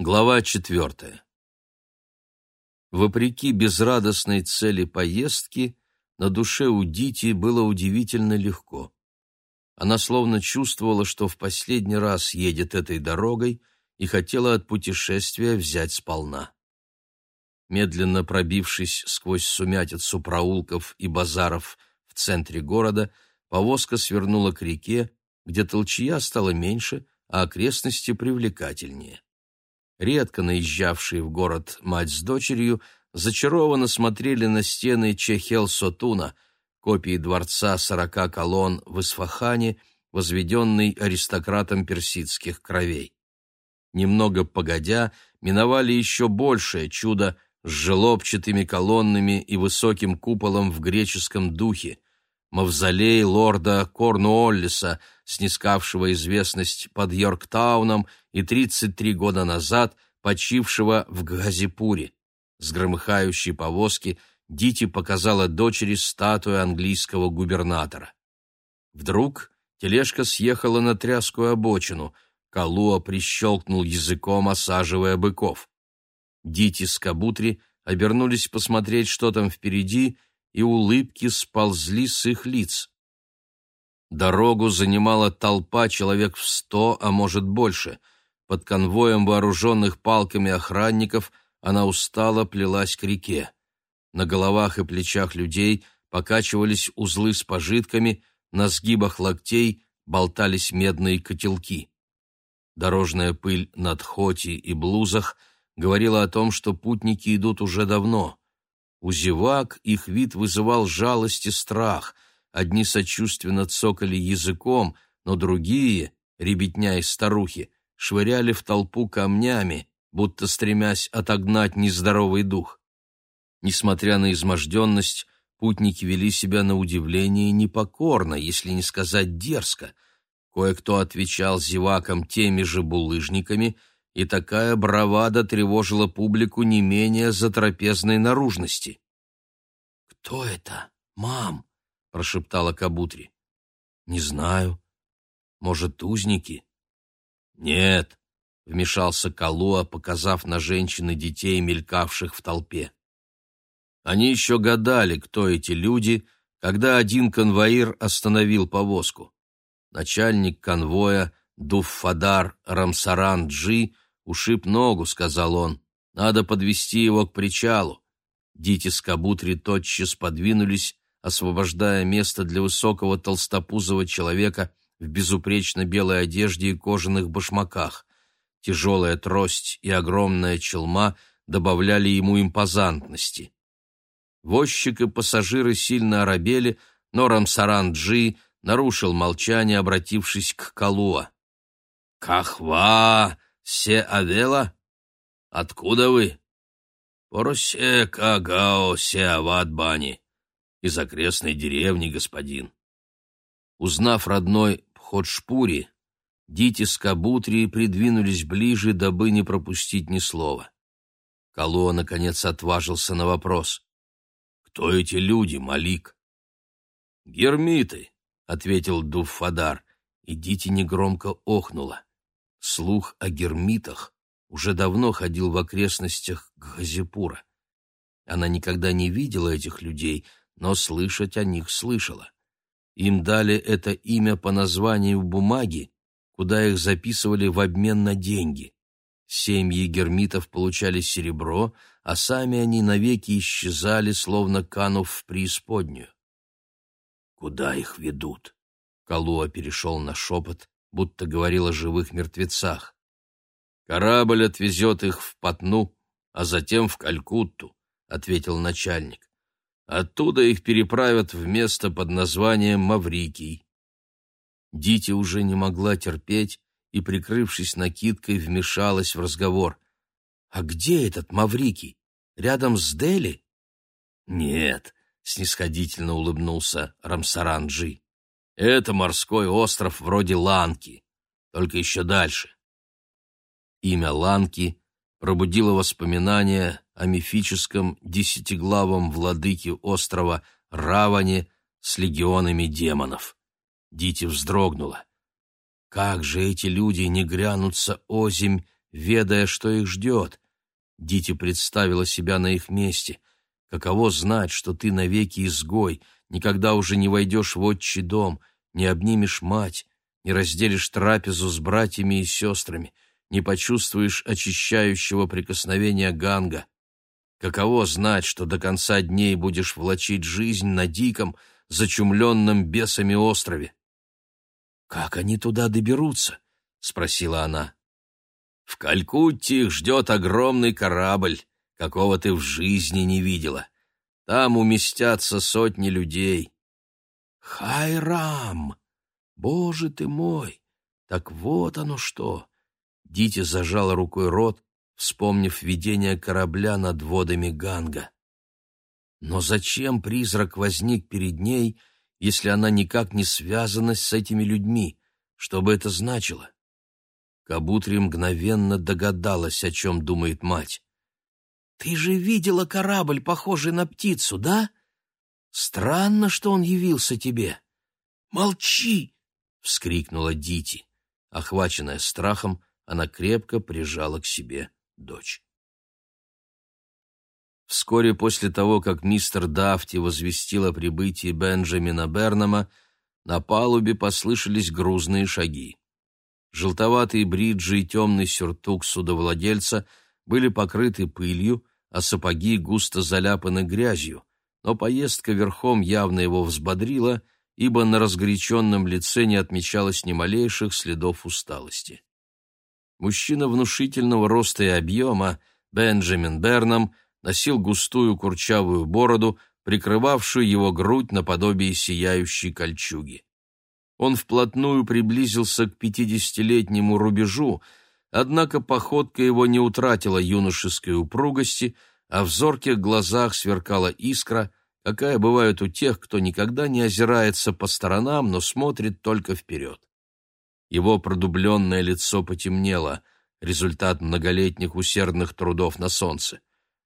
Глава четвертая. Вопреки безрадостной цели поездки, на душе у Дити было удивительно легко. Она словно чувствовала, что в последний раз едет этой дорогой и хотела от путешествия взять сполна. Медленно пробившись сквозь сумятицу проулков и базаров в центре города, повозка свернула к реке, где толчья стала меньше, а окрестности привлекательнее. Редко наезжавшие в город мать с дочерью зачарованно смотрели на стены Чехел-Сотуна, копии дворца сорока колонн в Исфахане, возведенный аристократом персидских кровей. Немного погодя, миновали еще большее чудо с желобчатыми колоннами и высоким куполом в греческом духе, мавзолей лорда Корнуоллиса, снискавшего известность под Йорктауном и 33 года назад почившего в Газипуре. С громыхающей повозки Дити показала дочери статую английского губернатора. Вдруг тележка съехала на тряскую обочину. Калуа прищелкнул языком, осаживая быков. Дити с Кабутри обернулись посмотреть, что там впереди, и улыбки сползли с их лиц. Дорогу занимала толпа человек в сто, а может больше. Под конвоем вооруженных палками охранников она устало плелась к реке. На головах и плечах людей покачивались узлы с пожитками, на сгибах локтей болтались медные котелки. Дорожная пыль на тхоти и блузах говорила о том, что путники идут уже давно. У зевак их вид вызывал жалость и страх. Одни сочувственно цокали языком, но другие, ребятня и старухи, швыряли в толпу камнями, будто стремясь отогнать нездоровый дух. Несмотря на изможденность, путники вели себя на удивление непокорно, если не сказать дерзко. Кое-кто отвечал зевакам теми же булыжниками — и такая бравада тревожила публику не менее затрапезной наружности. «Кто это, мам?» — прошептала Кабутри. «Не знаю. Может, узники?» «Нет», — вмешался Калуа, показав на женщин и детей, мелькавших в толпе. Они еще гадали, кто эти люди, когда один конвоир остановил повозку. Начальник конвоя Дуффадар Рамсаран-Джи «Ушиб ногу», — сказал он. «Надо подвести его к причалу». Дити с Кабутри тотчас подвинулись, освобождая место для высокого толстопузого человека в безупречно белой одежде и кожаных башмаках. Тяжелая трость и огромная челма добавляли ему импозантности. Возчик и пассажиры сильно оробели, но Рамсаран-Джи нарушил молчание, обратившись к Калуа. «Кахва!» Се Авела? Откуда вы? Поросе Кагао Се Ават Из окрестной деревни, господин. Узнав родной Пходшпури, Дити с Кабутри придвинулись ближе, дабы не пропустить ни слова. Калуа, наконец, отважился на вопрос. «Кто эти люди, Малик?» «Гермиты», — ответил Дуффадар, и Дити негромко охнула. Слух о гермитах уже давно ходил в окрестностях Газипура. Она никогда не видела этих людей, но слышать о них слышала. Им дали это имя по названию бумаги, куда их записывали в обмен на деньги. Семьи гермитов получали серебро, а сами они навеки исчезали, словно канув в преисподнюю. «Куда их ведут?» Калуа перешел на шепот, будто говорил о живых мертвецах. «Корабль отвезет их в Патну, а затем в Калькутту», — ответил начальник. «Оттуда их переправят в место под названием Маврикий». Дити уже не могла терпеть и, прикрывшись накидкой, вмешалась в разговор. «А где этот Маврикий? Рядом с Дели?» «Нет», — снисходительно улыбнулся Рамсаранджи. Это морской остров вроде Ланки, только еще дальше. Имя Ланки пробудило воспоминания о мифическом десятиглавом владыке острова Раване с легионами демонов. Дити вздрогнула. Как же эти люди не грянутся озимь ведая, что их ждет. Дити представила себя на их месте. Каково знать, что ты навеки изгой, никогда уже не войдешь в отчий дом, не обнимешь мать, не разделишь трапезу с братьями и сестрами, не почувствуешь очищающего прикосновения ганга. Каково знать, что до конца дней будешь влачить жизнь на диком, зачумленном бесами острове? «Как они туда доберутся?» — спросила она. «В Калькутте их ждет огромный корабль, какого ты в жизни не видела. Там уместятся сотни людей». «Хайрам! Боже ты мой! Так вот оно что!» Дити зажала рукой рот, вспомнив видение корабля над водами Ганга. Но зачем призрак возник перед ней, если она никак не связана с этими людьми? Что бы это значило? Кабутри мгновенно догадалась, о чем думает мать. «Ты же видела корабль, похожий на птицу, да? Странно, что он явился тебе». «Молчи!» — вскрикнула Дити. Охваченная страхом, она крепко прижала к себе дочь. Вскоре после того, как мистер Дафти возвестил о прибытии Бенджамина Бернама, на палубе послышались грузные шаги. Желтоватые бриджи и темный сюртук судовладельца были покрыты пылью, а сапоги густо заляпаны грязью, но поездка верхом явно его взбодрила, ибо на разгоряченном лице не отмечалось ни малейших следов усталости. Мужчина внушительного роста и объема, Бенджамин Бернам, носил густую курчавую бороду, прикрывавшую его грудь наподобие сияющей кольчуги. Он вплотную приблизился к пятидесятилетнему рубежу, однако походка его не утратила юношеской упругости, а в зорких глазах сверкала искра, какая бывает у тех, кто никогда не озирается по сторонам, но смотрит только вперед. Его продубленное лицо потемнело, результат многолетних усердных трудов на солнце.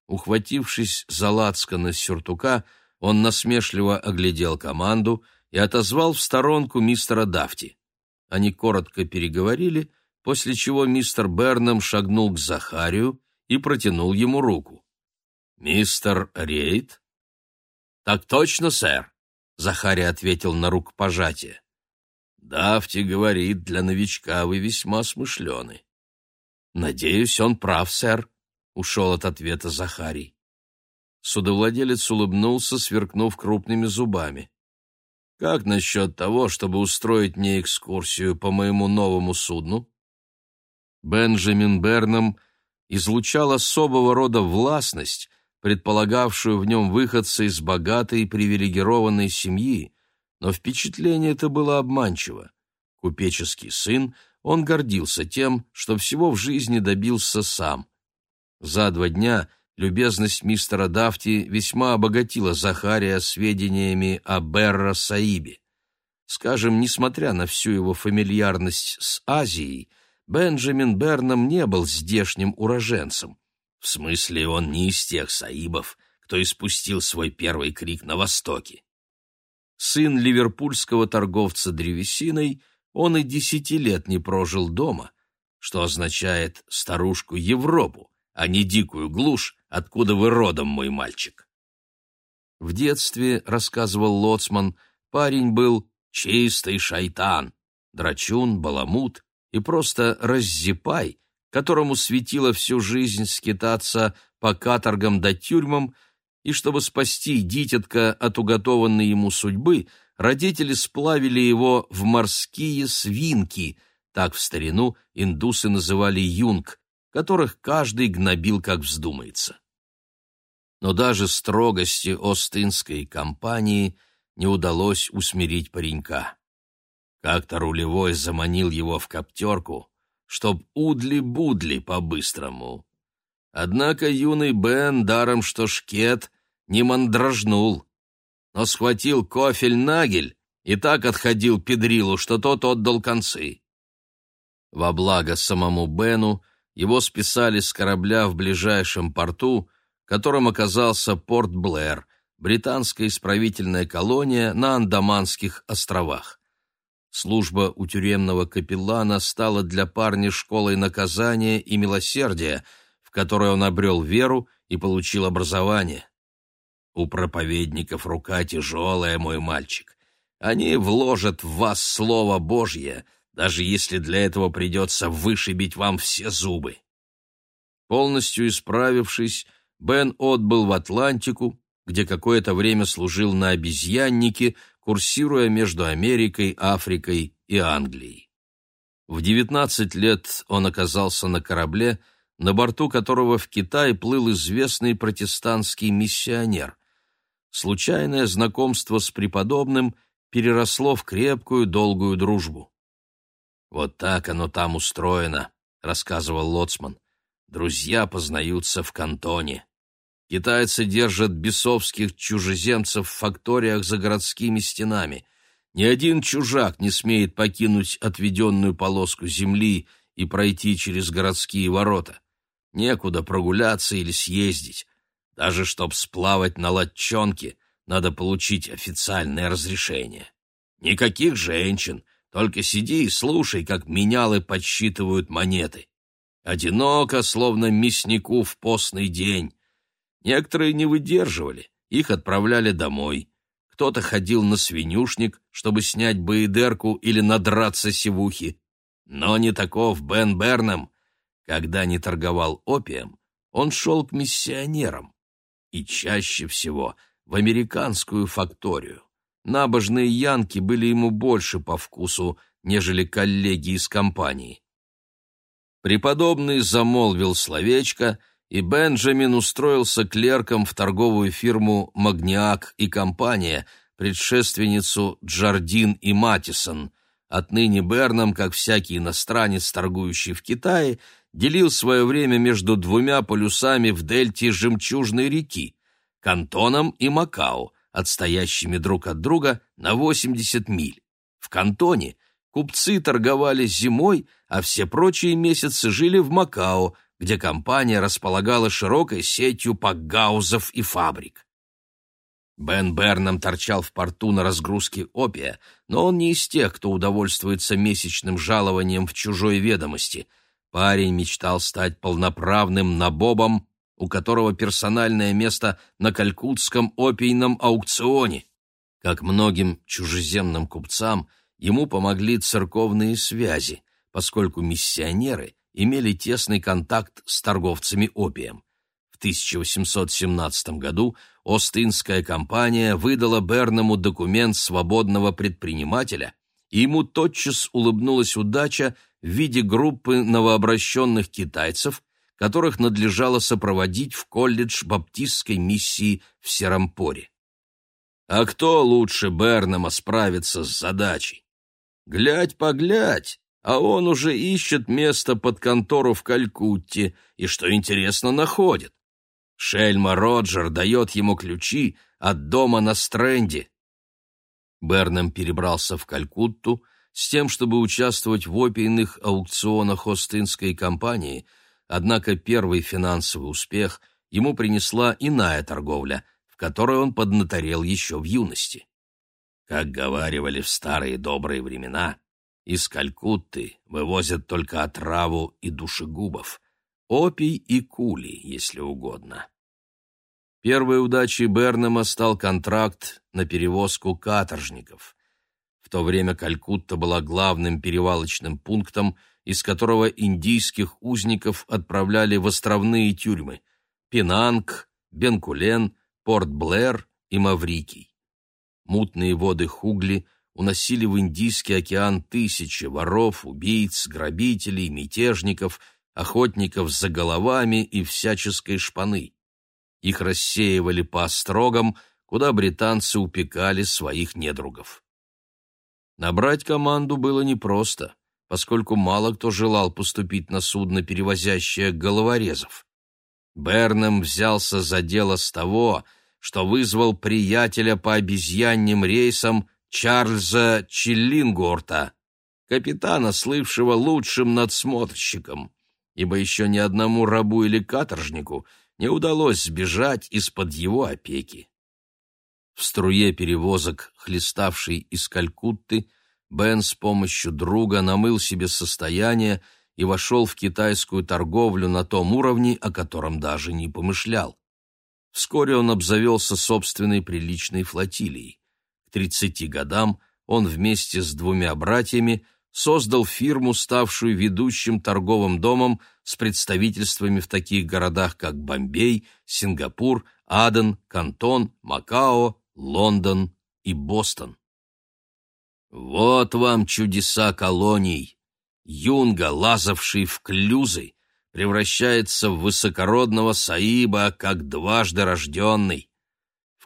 Ухватившись за лацканы сюртука, он насмешливо оглядел команду и отозвал в сторонку мистера Дафти. Они коротко переговорили, после чего мистер Бернам шагнул к Захарию и протянул ему руку. «Мистер Рейд?» «Так точно, сэр», — Захарий ответил на рукопожатие. Дафти говорит, для новичка вы весьма смышленый. Надеюсь, он прав, сэр, — ушел от ответа Захарий. Судовладелец улыбнулся, сверкнув крупными зубами. «Как насчет того, чтобы устроить мне экскурсию по моему новому судну?» Бенджамин Бернам излучал особого рода властность, предполагавшую в нем выходца из богатой привилегированной семьи, но впечатление это было обманчиво. Купеческий сын, он гордился тем, что всего в жизни добился сам. За два дня любезность мистера Дафти весьма обогатила Захария сведениями о Берра Саибе. Скажем, несмотря на всю его фамильярность с Азией, Бенджамин Бернам не был здешним уроженцем. В смысле, он не из тех саибов, кто испустил свой первый крик на Востоке сын ливерпульского торговца древесиной, он и десяти лет не прожил дома, что означает старушку Европу, а не дикую глушь, откуда вы родом, мой мальчик. В детстве, рассказывал Лоцман, парень был чистый шайтан, драчун, баламут и просто раззипай, которому светило всю жизнь скитаться по каторгам да тюрьмам и чтобы спасти дитятка от уготованной ему судьбы, родители сплавили его в морские свинки, так в старину индусы называли юнг, которых каждый гнобил, как вздумается. Но даже строгости Остинской компании не удалось усмирить паренька. Как-то рулевой заманил его в коптерку, чтоб удли-будли по-быстрому. Однако юный Бен, даром что шкет, не мандражнул, но схватил кофель-нагель и так отходил педрилу, что тот отдал концы. Во благо самому Бену его списали с корабля в ближайшем порту, которым оказался порт Блэр, британская исправительная колония на Андаманских островах. Служба у тюремного капеллана стала для парня школой наказания и милосердия, в которой он обрел веру и получил образование. У проповедников рука тяжелая, мой мальчик. Они вложат в вас Слово Божье, даже если для этого придется вышибить вам все зубы. Полностью исправившись, Бен отбыл в Атлантику, где какое-то время служил на обезьяннике, курсируя между Америкой, Африкой и Англией. В 19 лет он оказался на корабле, на борту которого в Китай плыл известный протестантский миссионер. Случайное знакомство с преподобным переросло в крепкую долгую дружбу. «Вот так оно там устроено», — рассказывал Лоцман. «Друзья познаются в кантоне». Китайцы держат бесовских чужеземцев в факториях за городскими стенами. Ни один чужак не смеет покинуть отведенную полоску земли и пройти через городские ворота. Некуда прогуляться или съездить. Даже чтоб сплавать на лодчонке, надо получить официальное разрешение. Никаких женщин, только сиди и слушай, как менялы подсчитывают монеты. Одиноко, словно мяснику в постный день. Некоторые не выдерживали, их отправляли домой. Кто-то ходил на свинюшник, чтобы снять боедерку или надраться сивухи. Но не таков Бен Бернам. Когда не торговал опием, он шел к миссионерам. И чаще всего в американскую факторию. Набожные янки были ему больше по вкусу, нежели коллеги из компании. Преподобный замолвил словечко — и Бенджамин устроился клерком в торговую фирму «Магниак и компания», предшественницу Джардин и Матисон. Отныне Бернам, как всякий иностранец, торгующий в Китае, делил свое время между двумя полюсами в дельте Жемчужной реки – Кантоном и Макао, отстоящими друг от друга на 80 миль. В Кантоне купцы торговали зимой, а все прочие месяцы жили в Макао, где компания располагала широкой сетью пакгаузов и фабрик. Бен Бернам торчал в порту на разгрузке опия, но он не из тех, кто удовольствуется месячным жалованием в чужой ведомости. Парень мечтал стать полноправным набобом, у которого персональное место на калькутском опийном аукционе. Как многим чужеземным купцам, ему помогли церковные связи, поскольку миссионеры имели тесный контакт с торговцами опием. В 1817 году Остинская компания выдала Бернаму документ свободного предпринимателя, и ему тотчас улыбнулась удача в виде группы новообращенных китайцев, которых надлежало сопроводить в колледж баптистской миссии в Серампоре. А кто лучше Бернама справится с задачей? Глядь-поглядь, а он уже ищет место под контору в Калькутте и, что интересно, находит. Шельма Роджер дает ему ключи от дома на Стрэнде. Бернем перебрался в Калькутту с тем, чтобы участвовать в опийных аукционах Остинской компании, однако первый финансовый успех ему принесла иная торговля, в которой он поднаторел еще в юности. Как говаривали в старые добрые времена, из Калькутты вывозят только отраву и душегубов, опий и кули, если угодно. Первой удачей Бернема стал контракт на перевозку каторжников. В то время Калькутта была главным перевалочным пунктом, из которого индийских узников отправляли в островные тюрьмы – Пенанг, Бенкулен, Порт-Блэр и Маврикий. Мутные воды Хугли – уносили в Индийский океан тысячи воров, убийц, грабителей, мятежников, охотников за головами и всяческой шпаны. Их рассеивали по острогам, куда британцы упекали своих недругов. Набрать команду было непросто, поскольку мало кто желал поступить на судно, перевозящее головорезов. Бернем взялся за дело с того, что вызвал приятеля по обезьянным рейсам Чарльза Чиллингорта, капитана, слывшего лучшим надсмотрщиком, ибо еще ни одному рабу или каторжнику не удалось сбежать из-под его опеки. В струе перевозок, хлеставшей из Калькутты, Бен с помощью друга намыл себе состояние и вошел в китайскую торговлю на том уровне, о котором даже не помышлял. Вскоре он обзавелся собственной приличной флотилией. К 30 годам он вместе с двумя братьями создал фирму, ставшую ведущим торговым домом с представительствами в таких городах, как Бомбей, Сингапур, Аден, Кантон, Макао, Лондон и Бостон. Вот вам чудеса колоний! Юнга, лазавший в клюзы, превращается в высокородного Саиба, как дважды рожденный.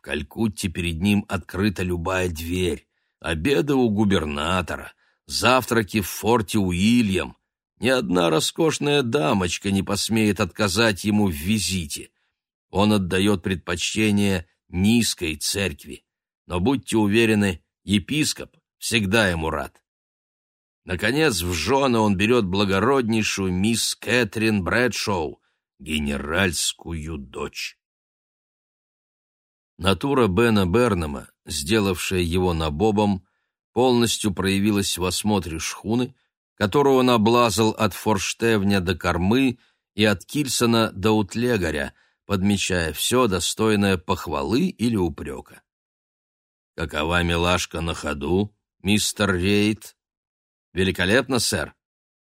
Калькутте перед ним открыта любая дверь. Обеды у губернатора, завтраки в форте Уильям. Ни одна роскошная дамочка не посмеет отказать ему в визите. Он отдает предпочтение низкой церкви. Но будьте уверены, епископ всегда ему рад. Наконец, в жены он берет благороднейшую мисс Кэтрин Брэдшоу, генеральскую дочь. Натура Бена Бернама, сделавшая его набобом, полностью проявилась в осмотре шхуны, которую он облазал от форштевня до кормы и от Кильсона до Утлегаря, подмечая все достойное похвалы или упрека. «Какова милашка на ходу, мистер Рейд?» «Великолепно, сэр.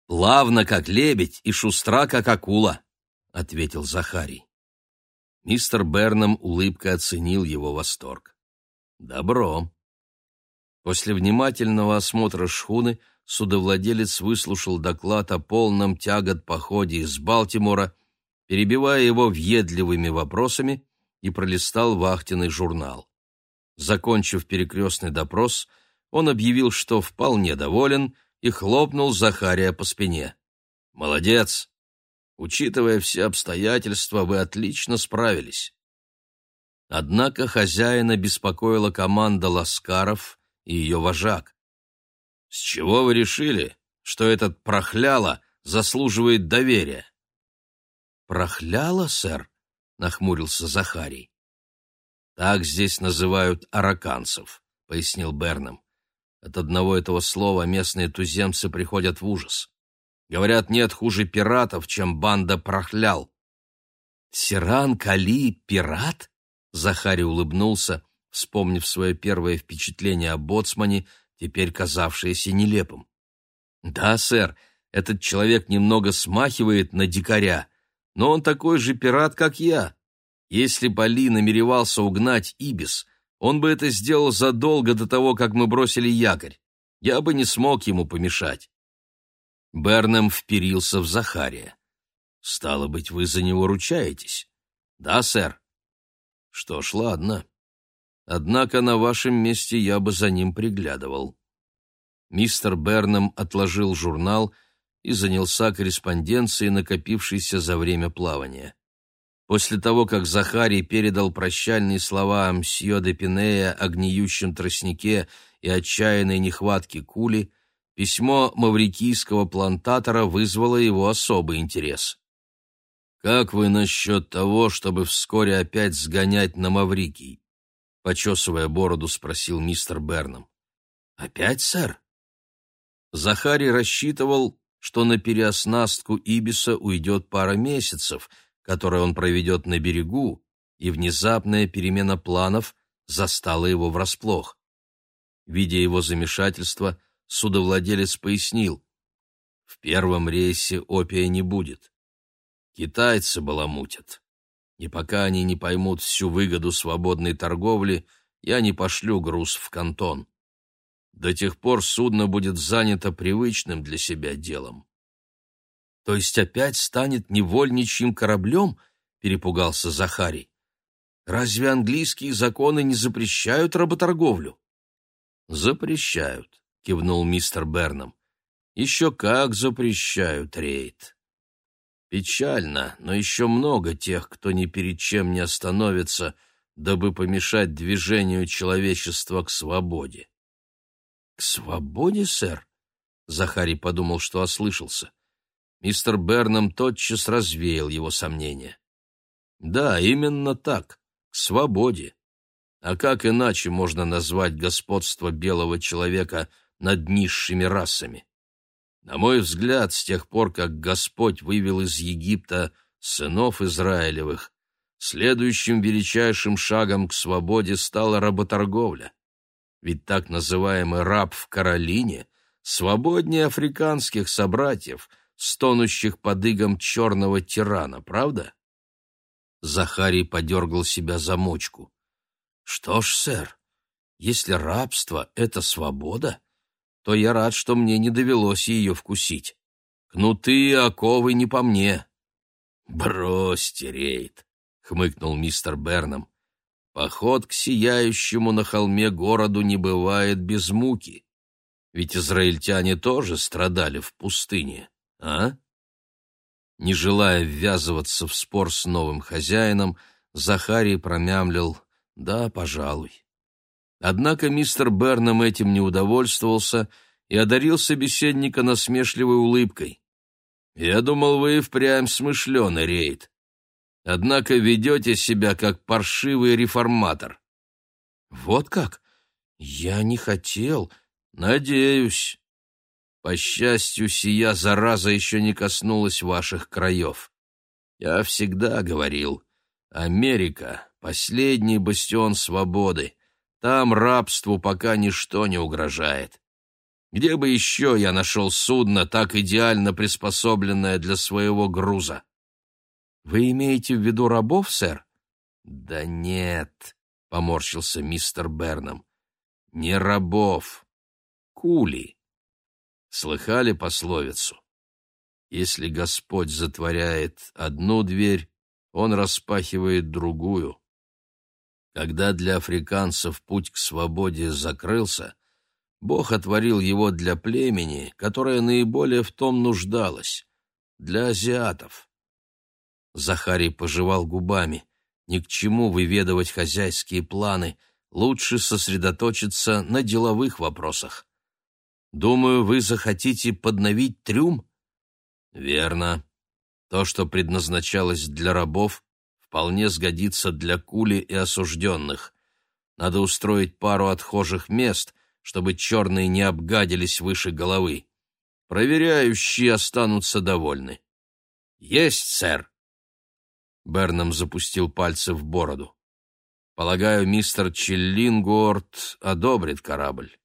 Плавно, как лебедь, и шустра, как акула», — ответил Захарий. Мистер Бернам улыбкой оценил его восторг. «Добро». После внимательного осмотра шхуны судовладелец выслушал доклад о полном тягот походе из Балтимора, перебивая его въедливыми вопросами, и пролистал вахтенный журнал. Закончив перекрестный допрос, он объявил, что вполне доволен и хлопнул Захария по спине. «Молодец! Учитывая все обстоятельства, вы отлично справились». Однако хозяина беспокоила команда Ласкаров и ее вожак. «С чего вы решили, что этот прохляло заслуживает доверия?» «Прохляло, сэр?» — нахмурился Захарий. «Так здесь называют араканцев», — пояснил Бернам. От одного этого слова местные туземцы приходят в ужас. Говорят, нет хуже пиратов, чем банда прохлял. «Сиран Кали — пират?» Захарий улыбнулся, вспомнив свое первое впечатление о боцмане, теперь казавшееся нелепым. «Да, сэр, этот человек немного смахивает на дикаря, но он такой же пират, как я. Если бы Али намеревался угнать Ибис, он бы это сделал задолго до того, как мы бросили якорь. Я бы не смог ему помешать. Бернем вперился в Захария. «Стало быть, вы за него ручаетесь?» «Да, сэр». «Что ж, ладно. Однако на вашем месте я бы за ним приглядывал». Мистер Бернем отложил журнал и занялся корреспонденцией, накопившейся за время плавания. После того, как Захарий передал прощальные слова мсье де Пинея о гниющем тростнике и отчаянной нехватке кули, письмо маврикийского плантатора вызвало его особый интерес. «Как вы насчет того, чтобы вскоре опять сгонять на Маврикий?» Почесывая бороду, спросил мистер Берном. «Опять, сэр?» Захарий рассчитывал, что на переоснастку Ибиса уйдет пара месяцев — которое он проведет на берегу, и внезапная перемена планов застала его врасплох. Видя его замешательство, судовладелец пояснил, «В первом рейсе опия не будет. Китайцы баламутят. И пока они не поймут всю выгоду свободной торговли, я не пошлю груз в кантон. До тех пор судно будет занято привычным для себя делом. То есть опять станет невольничьим кораблем? Перепугался Захарий. Разве английские законы не запрещают работорговлю? Запрещают, кивнул мистер Бернам. Еще как запрещают рейд. Печально, но еще много тех, кто ни перед чем не остановится, дабы помешать движению человечества к свободе. К свободе, сэр? Захарий подумал, что ослышался. Мистер Бернам тотчас развеял его сомнения. Да, именно так, к свободе. А как иначе можно назвать господство белого человека над низшими расами. На мой взгляд, с тех пор, как Господь вывел из Египта сынов Израилевых, следующим величайшим шагом к свободе стала работорговля. Ведь так называемый раб в Каролине свободнее африканских собратьев, стонущих под игом черного тирана, правда? Захарий подергал себя за мочку. Что ж, сэр, если рабство — это свобода, то я рад, что мне не довелось ее вкусить. Кнуты и оковы не по мне. Бросьте, Рейд, — хмыкнул мистер Бернам. Поход к сияющему на холме городу не бывает без муки. Ведь израильтяне тоже страдали в пустыне, а? Не желая ввязываться в спор с новым хозяином, Захарий промямлил «Да, пожалуй». Однако мистер Бернам этим не удовольствовался и одарил собеседника насмешливой улыбкой. «Я думал, вы и впрямь смышленый, Рейд. Однако ведете себя как паршивый реформатор». «Вот как? Я не хотел. Надеюсь. По счастью, сия зараза еще не коснулась ваших краев. Я всегда говорил, Америка — последний бастион свободы». Там рабству пока ничто не угрожает. Где бы еще я нашел судно, так идеально приспособленное для своего груза? Вы имеете в виду рабов, сэр? Да нет, поморщился мистер Бернам. Не рабов, кули. Слыхали пословицу? Если Господь затворяет одну дверь, он распахивает другую. Когда для африканцев путь к свободе закрылся, Бог отворил его для племени, которое наиболее в том нуждалось, для азиатов. Захарий пожевал губами. Ни к чему выведывать хозяйские планы, лучше сосредоточиться на деловых вопросах. Думаю, вы захотите подновить трюм? Верно. То, что предназначалось для рабов, вполне сгодится для кули и осужденных. Надо устроить пару отхожих мест, чтобы черные не обгадились выше головы. Проверяющие останутся довольны. «Есть, сэр!» Бернам запустил пальцы в бороду. «Полагаю, мистер Челлингуорт одобрит корабль».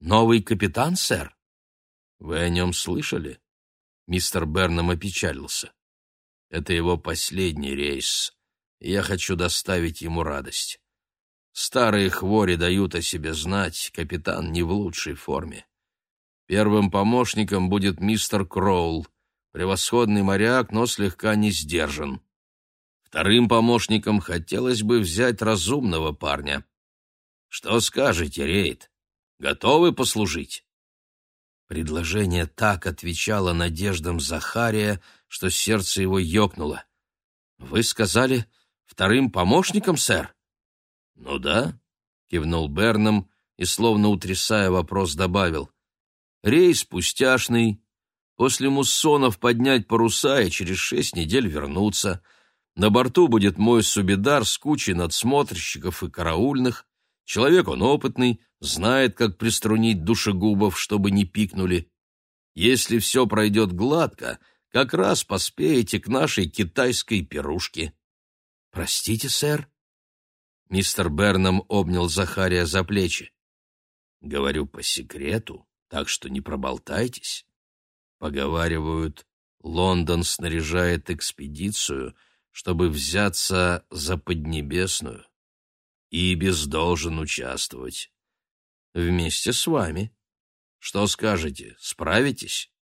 «Новый капитан, сэр?» «Вы о нем слышали?» Мистер Бернам опечалился. Это его последний рейс, я хочу доставить ему радость. Старые хвори дают о себе знать, капитан не в лучшей форме. Первым помощником будет мистер Кроул, превосходный моряк, но слегка не сдержан. Вторым помощником хотелось бы взять разумного парня. Что скажете, Рейд? Готовы послужить? Предложение так отвечало надеждам Захария, что сердце его ёкнуло. «Вы сказали, вторым помощником, сэр?» «Ну да», — кивнул Берном и, словно утрясая вопрос, добавил. «Рейс пустяшный. После муссонов поднять паруса и через шесть недель вернуться. На борту будет мой субидар с кучей надсмотрщиков и караульных. Человек он опытный, знает, как приструнить душегубов, чтобы не пикнули. Если все пройдет гладко, как раз поспеете к нашей китайской пирушке. — Простите, сэр? Мистер Бернам обнял Захария за плечи. — Говорю по секрету, так что не проболтайтесь. Поговаривают, Лондон снаряжает экспедицию, чтобы взяться за Поднебесную. Ибис должен участвовать. Вместе с вами. Что скажете, справитесь?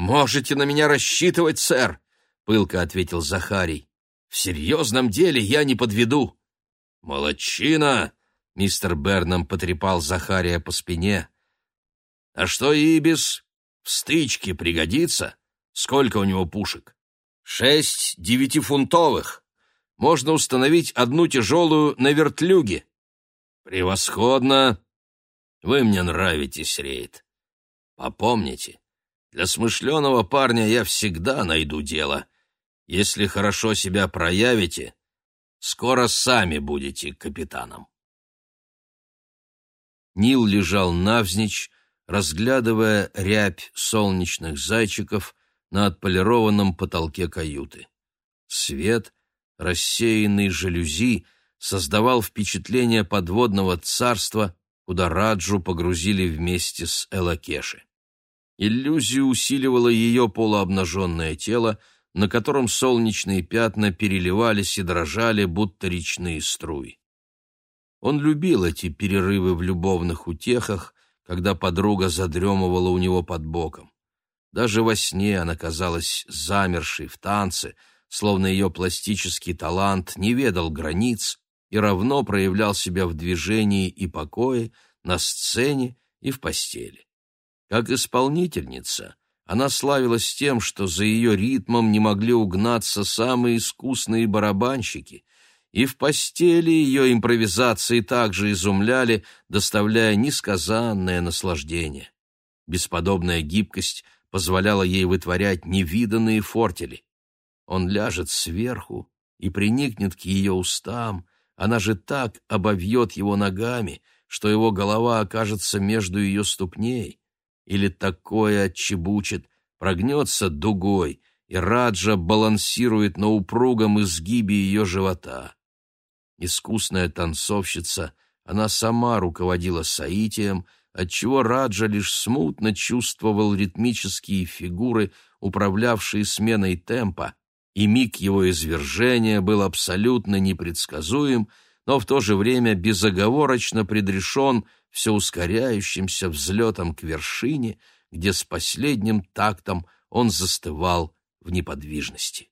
«Можете на меня рассчитывать, сэр», — пылко ответил Захарий. «В серьезном деле я не подведу». «Молодчина!» — мистер Бернам потрепал Захария по спине. «А что Ибис? В стычке пригодится? Сколько у него пушек?» «Шесть девятифунтовых. Можно установить одну тяжелую на вертлюге». «Превосходно! Вы мне нравитесь, Рейд. Попомните, для смышленого парня я всегда найду дело. Если хорошо себя проявите, скоро сами будете капитаном. Нил лежал навзничь, разглядывая рябь солнечных зайчиков на отполированном потолке каюты. Свет, рассеянный жалюзи, создавал впечатление подводного царства, куда Раджу погрузили вместе с Элакеши. Иллюзию усиливало ее полуобнаженное тело, на котором солнечные пятна переливались и дрожали, будто речные струи. Он любил эти перерывы в любовных утехах, когда подруга задремывала у него под боком. Даже во сне она казалась замершей в танце, словно ее пластический талант не ведал границ и равно проявлял себя в движении и покое, на сцене и в постели. Как исполнительница, она славилась тем, что за ее ритмом не могли угнаться самые искусные барабанщики, и в постели ее импровизации также изумляли, доставляя несказанное наслаждение. Бесподобная гибкость позволяла ей вытворять невиданные фортели. Он ляжет сверху и приникнет к ее устам, она же так обовьет его ногами, что его голова окажется между ее ступней, или такое отчебучит, прогнется дугой, и Раджа балансирует на упругом изгибе ее живота. Искусная танцовщица, она сама руководила соитием, отчего Раджа лишь смутно чувствовал ритмические фигуры, управлявшие сменой темпа, и миг его извержения был абсолютно непредсказуем, но в то же время безоговорочно предрешен все ускоряющимся взлетом к вершине, где с последним тактом он застывал в неподвижности.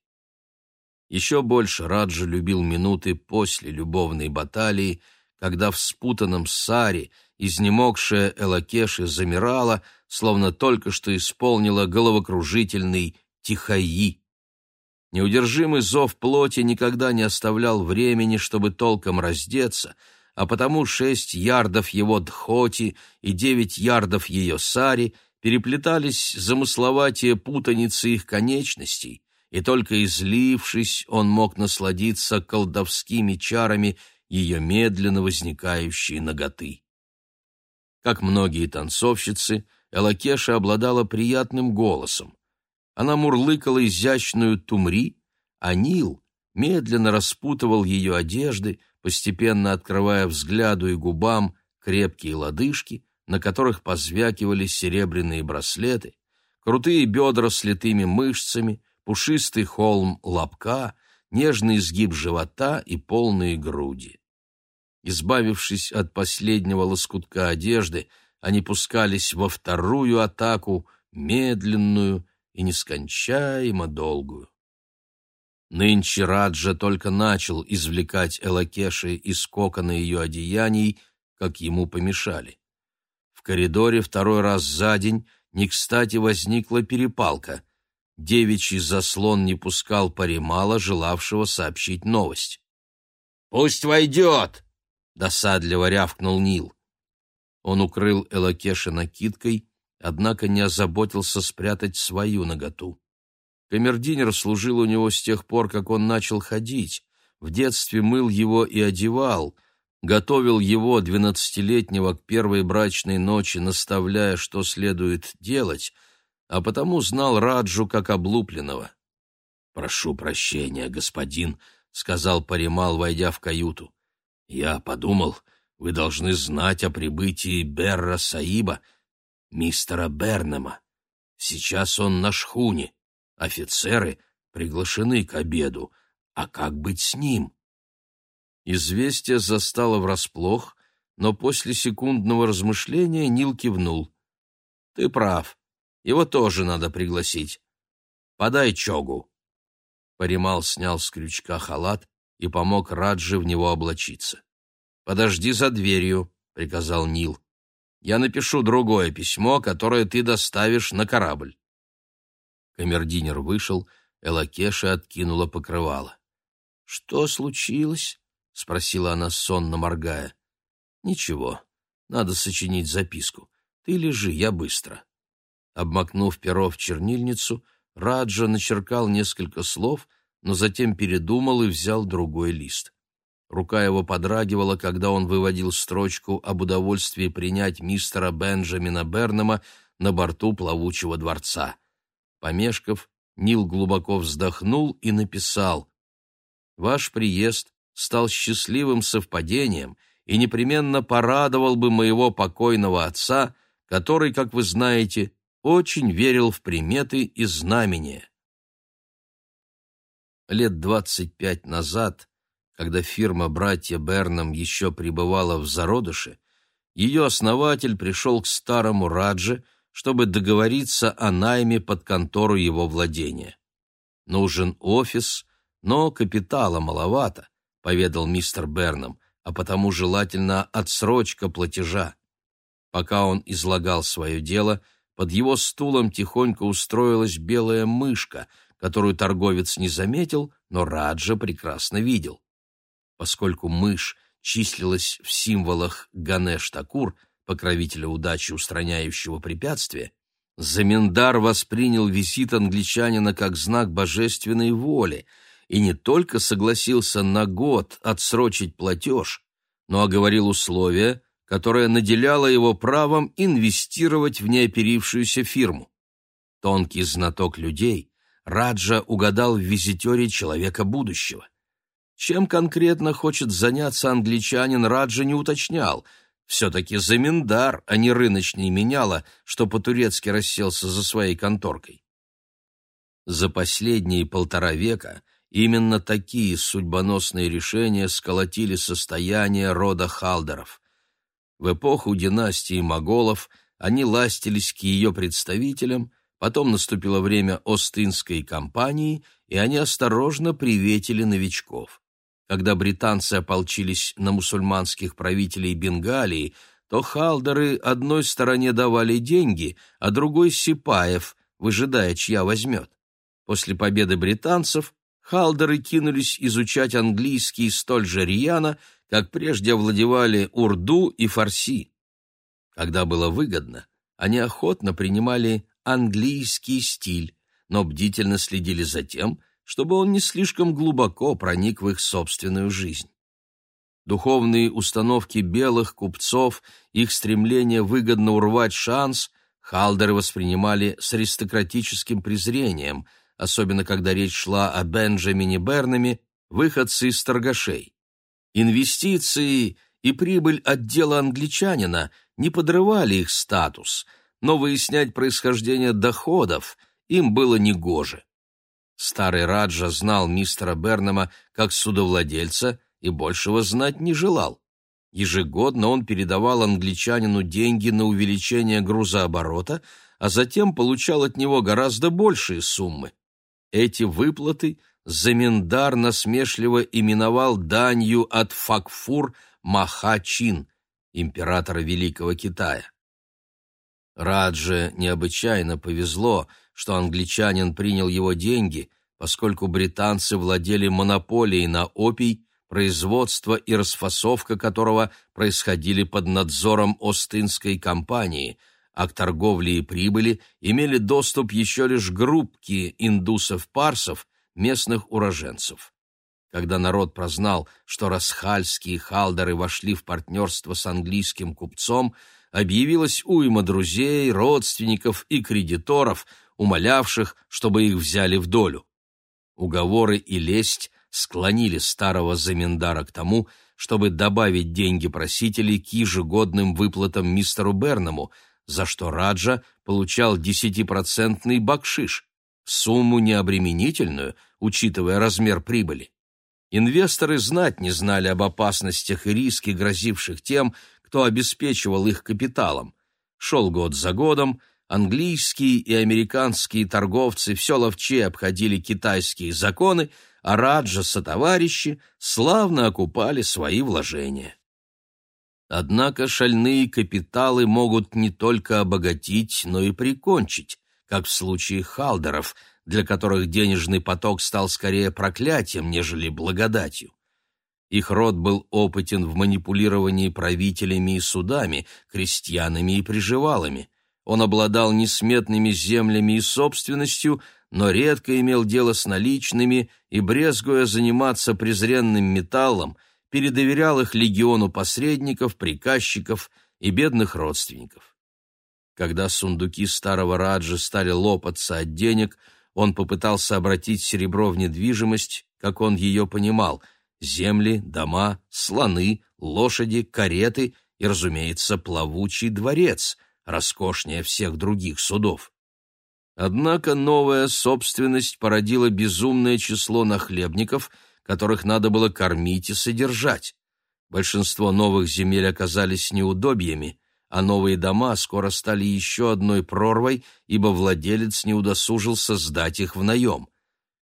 Еще больше Раджа любил минуты после любовной баталии, когда в спутанном саре изнемогшая Элакеши замирала, словно только что исполнила головокружительный тихаи. Неудержимый зов плоти никогда не оставлял времени, чтобы толком раздеться, а потому шесть ярдов его дхоти и девять ярдов ее сари переплетались замысловатие путаницы их конечностей, и только излившись, он мог насладиться колдовскими чарами ее медленно возникающей ноготы. Как многие танцовщицы, Элакеша обладала приятным голосом. Она мурлыкала изящную тумри, а Нил медленно распутывал ее одежды, постепенно открывая взгляду и губам крепкие лодыжки, на которых позвякивали серебряные браслеты, крутые бедра с литыми мышцами, пушистый холм лобка, нежный изгиб живота и полные груди. Избавившись от последнего лоскутка одежды, они пускались во вторую атаку, медленную и нескончаемо долгую. Нынче Раджа только начал извлекать Элакеши из кокона ее одеяний, как ему помешали. В коридоре второй раз за день не кстати возникла перепалка. Девичий заслон не пускал Паримала, желавшего сообщить новость. «Пусть войдет!» — досадливо рявкнул Нил. Он укрыл Элакеши накидкой однако не озаботился спрятать свою наготу. Камердинер служил у него с тех пор, как он начал ходить, в детстве мыл его и одевал, готовил его, двенадцатилетнего, к первой брачной ночи, наставляя, что следует делать, а потому знал Раджу как облупленного. «Прошу прощения, господин», — сказал Паримал, войдя в каюту. «Я подумал, вы должны знать о прибытии Берра Саиба, мистера Бернема. Сейчас он на шхуне. Офицеры приглашены к обеду. А как быть с ним? Известие застало врасплох, но после секундного размышления Нил кивнул. «Ты прав. Его тоже надо пригласить. Подай чогу». Паримал снял с крючка халат и помог Раджи в него облачиться. «Подожди за дверью», — приказал Нил я напишу другое письмо, которое ты доставишь на корабль. Камердинер вышел, Элакеша откинула покрывало. — Что случилось? — спросила она, сонно моргая. — Ничего, надо сочинить записку. Ты лежи, я быстро. Обмакнув перо в чернильницу, Раджа начеркал несколько слов, но затем передумал и взял другой лист. Рука его подрагивала, когда он выводил строчку об удовольствии принять мистера Бенджамина Бернама на борту плавучего дворца. Помешков, Нил глубоко вздохнул и написал «Ваш приезд стал счастливым совпадением и непременно порадовал бы моего покойного отца, который, как вы знаете, очень верил в приметы и знамения». Лет двадцать пять назад когда фирма «Братья Бернам» еще пребывала в зародыше, ее основатель пришел к старому Радже, чтобы договориться о найме под контору его владения. «Нужен офис, но капитала маловато», — поведал мистер Бернам, «а потому желательно отсрочка платежа». Пока он излагал свое дело, под его стулом тихонько устроилась белая мышка, которую торговец не заметил, но Раджа прекрасно видел. Поскольку мышь числилась в символах Ганеш-Такур, покровителя удачи, устраняющего препятствия, Заминдар воспринял визит англичанина как знак божественной воли и не только согласился на год отсрочить платеж, но оговорил условие, которое наделяло его правом инвестировать в неоперившуюся фирму. Тонкий знаток людей, Раджа угадал в визитере человека будущего — чем конкретно хочет заняться англичанин, Раджа не уточнял. Все-таки заминдар, а не рыночный меняла, что по-турецки расселся за своей конторкой. За последние полтора века именно такие судьбоносные решения сколотили состояние рода Халдеров. В эпоху династии моголов они ластились к ее представителям, потом наступило время Остинской кампании, и они осторожно приветили новичков. Когда британцы ополчились на мусульманских правителей Бенгалии, то халдеры одной стороне давали деньги, а другой — сипаев, выжидая, чья возьмет. После победы британцев халдеры кинулись изучать английский столь же рьяно, как прежде овладевали урду и фарси. Когда было выгодно, они охотно принимали английский стиль, но бдительно следили за тем, чтобы он не слишком глубоко проник в их собственную жизнь. Духовные установки белых купцов, их стремление выгодно урвать шанс, халдеры воспринимали с аристократическим презрением, особенно когда речь шла о Бенджамине Бернаме, выходце из торгашей. Инвестиции и прибыль отдела англичанина не подрывали их статус, но выяснять происхождение доходов им было негоже. Старый Раджа знал мистера Бернама как судовладельца и большего знать не желал. Ежегодно он передавал англичанину деньги на увеличение грузооборота, а затем получал от него гораздо большие суммы. Эти выплаты Заминдар насмешливо именовал данью от Факфур Махачин, императора Великого Китая. Радже необычайно повезло, что англичанин принял его деньги, поскольку британцы владели монополией на опий, производство и расфасовка которого происходили под надзором Остинской компании, а к торговле и прибыли имели доступ еще лишь группки индусов-парсов, местных уроженцев. Когда народ прознал, что расхальские халдеры вошли в партнерство с английским купцом, объявилась уйма друзей, родственников и кредиторов, умолявших, чтобы их взяли в долю. Уговоры и лесть склонили старого заминдара к тому, чтобы добавить деньги просителей к ежегодным выплатам мистеру Бернаму, за что Раджа получал десятипроцентный бакшиш, сумму необременительную, учитывая размер прибыли. Инвесторы знать не знали об опасностях и риске, грозивших тем, кто обеспечивал их капиталом. Шел год за годом, английские и американские торговцы все ловче обходили китайские законы, а Раджа товарищи славно окупали свои вложения. Однако шальные капиталы могут не только обогатить, но и прикончить, как в случае халдеров, для которых денежный поток стал скорее проклятием, нежели благодатью. Их род был опытен в манипулировании правителями и судами, крестьянами и приживалами. Он обладал несметными землями и собственностью, но редко имел дело с наличными и, брезгуя заниматься презренным металлом, передоверял их легиону посредников, приказчиков и бедных родственников. Когда сундуки старого Раджи стали лопаться от денег, он попытался обратить серебро в недвижимость, как он ее понимал – земли, дома, слоны, лошади, кареты и, разумеется, плавучий дворец, роскошнее всех других судов. Однако новая собственность породила безумное число нахлебников, которых надо было кормить и содержать. Большинство новых земель оказались неудобьями, а новые дома скоро стали еще одной прорвой, ибо владелец не удосужился сдать их в наем.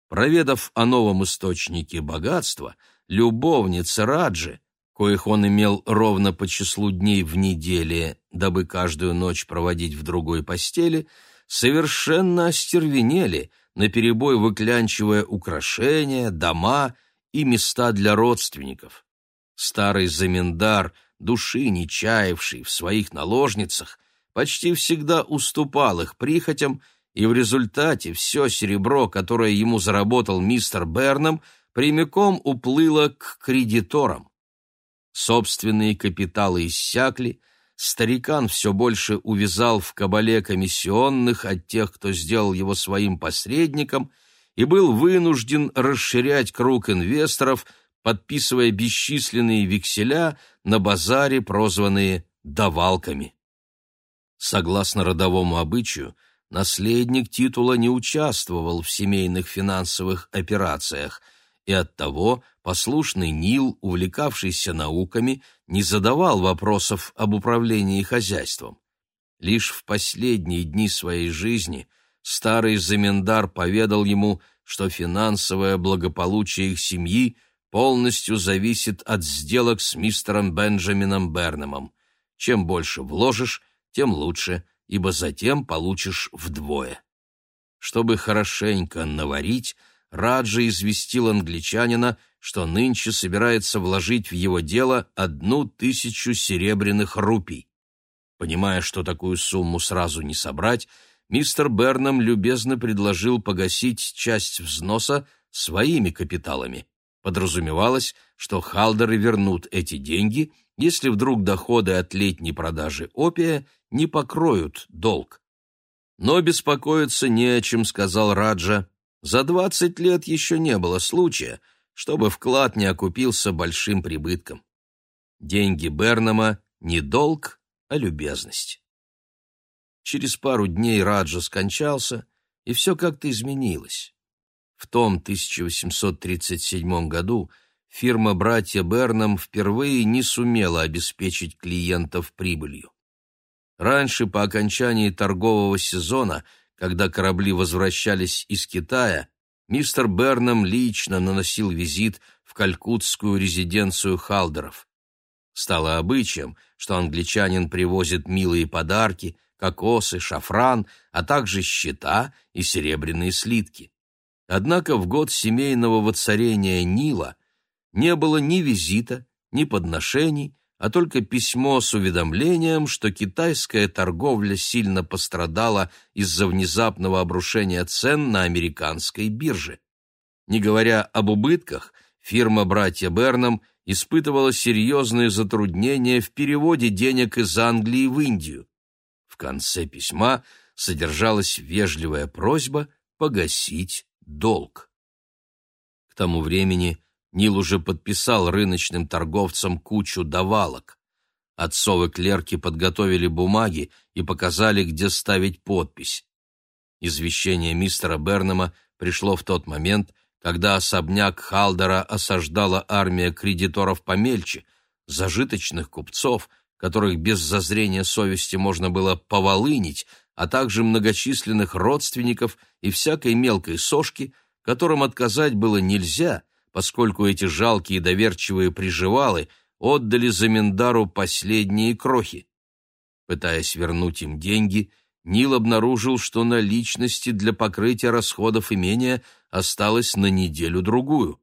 Проведав о новом источнике богатства, любовница Раджи, коих он имел ровно по числу дней в неделе, дабы каждую ночь проводить в другой постели, совершенно остервенели, наперебой выклянчивая украшения, дома и места для родственников. Старый заминдар — души не чаявший в своих наложницах, почти всегда уступал их прихотям, и в результате все серебро, которое ему заработал мистер Бернам, прямиком уплыло к кредиторам. Собственные капиталы иссякли, старикан все больше увязал в кабале комиссионных от тех, кто сделал его своим посредником, и был вынужден расширять круг инвесторов – подписывая бесчисленные векселя на базаре, прозванные «давалками». Согласно родовому обычаю, наследник титула не участвовал в семейных финансовых операциях, и оттого послушный Нил, увлекавшийся науками, не задавал вопросов об управлении хозяйством. Лишь в последние дни своей жизни старый замендар поведал ему, что финансовое благополучие их семьи – полностью зависит от сделок с мистером Бенджамином Бернемом. Чем больше вложишь, тем лучше, ибо затем получишь вдвое. Чтобы хорошенько наварить, Раджа известил англичанина, что нынче собирается вложить в его дело одну тысячу серебряных рупий. Понимая, что такую сумму сразу не собрать, мистер Бернам любезно предложил погасить часть взноса своими капиталами. Подразумевалось, что халдеры вернут эти деньги, если вдруг доходы от летней продажи опия не покроют долг. Но беспокоиться не о чем, сказал Раджа. За двадцать лет еще не было случая, чтобы вклад не окупился большим прибытком. Деньги Бернама не долг, а любезность. Через пару дней Раджа скончался, и все как-то изменилось. В том 1837 году фирма «Братья Бернам» впервые не сумела обеспечить клиентов прибылью. Раньше, по окончании торгового сезона, когда корабли возвращались из Китая, мистер Бернам лично наносил визит в калькутскую резиденцию Халдеров. Стало обычаем, что англичанин привозит милые подарки, кокосы, шафран, а также счета и серебряные слитки. Однако в год семейного воцарения Нила не было ни визита, ни подношений, а только письмо с уведомлением, что китайская торговля сильно пострадала из-за внезапного обрушения цен на американской бирже. Не говоря об убытках, фирма «Братья Бернам» испытывала серьезные затруднения в переводе денег из Англии в Индию. В конце письма содержалась вежливая просьба погасить долг. К тому времени Нил уже подписал рыночным торговцам кучу давалок. Отцовы клерки подготовили бумаги и показали, где ставить подпись. Извещение мистера Бернема пришло в тот момент, когда особняк Халдера осаждала армия кредиторов помельче, зажиточных купцов, которых без зазрения совести можно было поволынить, а также многочисленных родственников и всякой мелкой сошки, которым отказать было нельзя, поскольку эти жалкие доверчивые приживалы отдали Заминдару последние крохи. Пытаясь вернуть им деньги, Нил обнаружил, что наличности для покрытия расходов имения осталось на неделю-другую.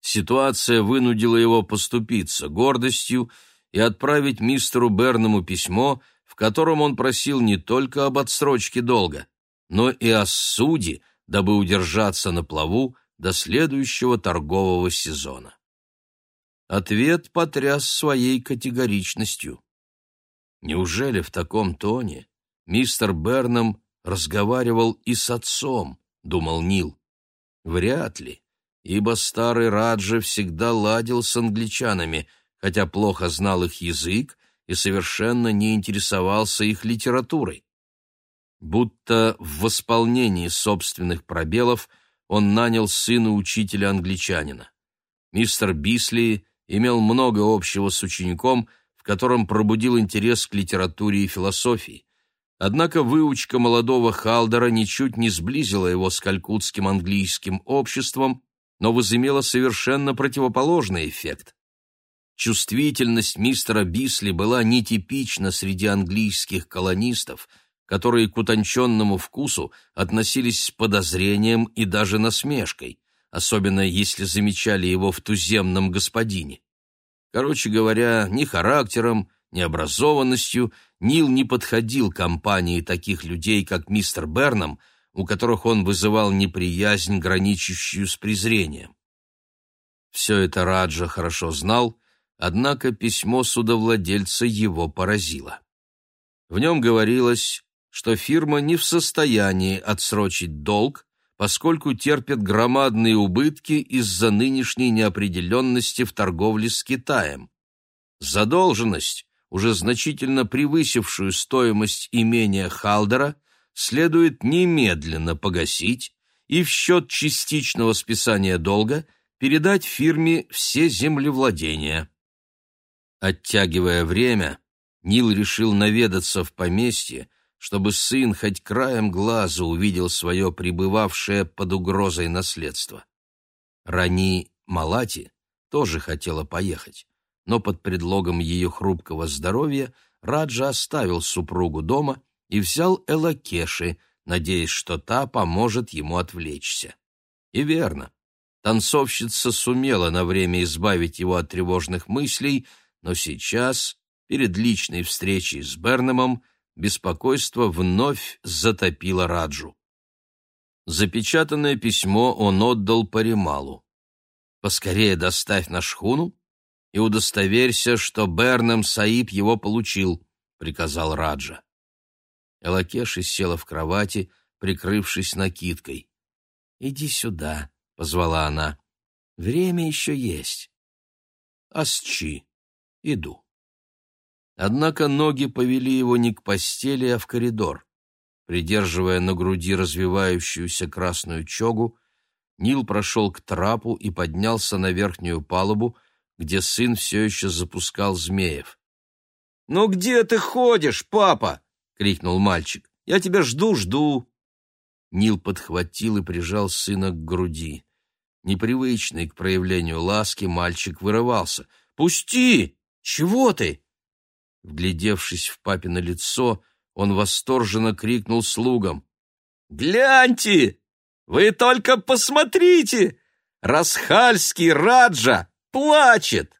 Ситуация вынудила его поступиться гордостью и отправить мистеру Берному письмо, в котором он просил не только об отсрочке долга, но и о суде, дабы удержаться на плаву до следующего торгового сезона. Ответ потряс своей категоричностью. Неужели в таком тоне мистер Бернам разговаривал и с отцом, думал Нил. Вряд ли, ибо старый Раджа всегда ладил с англичанами, хотя плохо знал их язык и совершенно не интересовался их литературой. Будто в восполнении собственных пробелов он нанял сына учителя-англичанина. Мистер Бисли имел много общего с учеником, в котором пробудил интерес к литературе и философии. Однако выучка молодого Халдера ничуть не сблизила его с калькутским английским обществом, но возымела совершенно противоположный эффект. Чувствительность мистера Бисли была нетипична среди английских колонистов, которые к утонченному вкусу относились с подозрением и даже насмешкой, особенно если замечали его в туземном господине. Короче говоря, ни характером, ни образованностью Нил не подходил компании таких людей, как мистер Бернам, у которых он вызывал неприязнь, граничащую с презрением. Все это Раджа хорошо знал, однако письмо судовладельца его поразило. В нем говорилось, что фирма не в состоянии отсрочить долг, поскольку терпит громадные убытки из-за нынешней неопределенности в торговле с Китаем. Задолженность, уже значительно превысившую стоимость имения Халдера, следует немедленно погасить и в счет частичного списания долга передать фирме все землевладения. Оттягивая время, Нил решил наведаться в поместье, чтобы сын хоть краем глаза увидел свое пребывавшее под угрозой наследство. Рани Малати тоже хотела поехать, но под предлогом ее хрупкого здоровья Раджа оставил супругу дома и взял Элакеши, надеясь, что та поможет ему отвлечься. И верно, танцовщица сумела на время избавить его от тревожных мыслей, но сейчас, перед личной встречей с Бернемом, беспокойство вновь затопило Раджу. Запечатанное письмо он отдал Парималу. «Поскорее доставь на шхуну и удостоверься, что Бернем Саиб его получил», — приказал Раджа. Элакеши села в кровати, прикрывшись накидкой. «Иди сюда», — позвала она. «Время еще есть». «Асчи, иду». Однако ноги повели его не к постели, а в коридор. Придерживая на груди развивающуюся красную чогу, Нил прошел к трапу и поднялся на верхнюю палубу, где сын все еще запускал змеев. «Ну где ты ходишь, папа?» — крикнул мальчик. «Я тебя жду-жду». Нил подхватил и прижал сына к груди. Непривычный к проявлению ласки, мальчик вырывался. «Пусти! Чего ты?» Вглядевшись в папино лицо, он восторженно крикнул слугам. «Гляньте! Вы только посмотрите! Расхальский Раджа плачет!»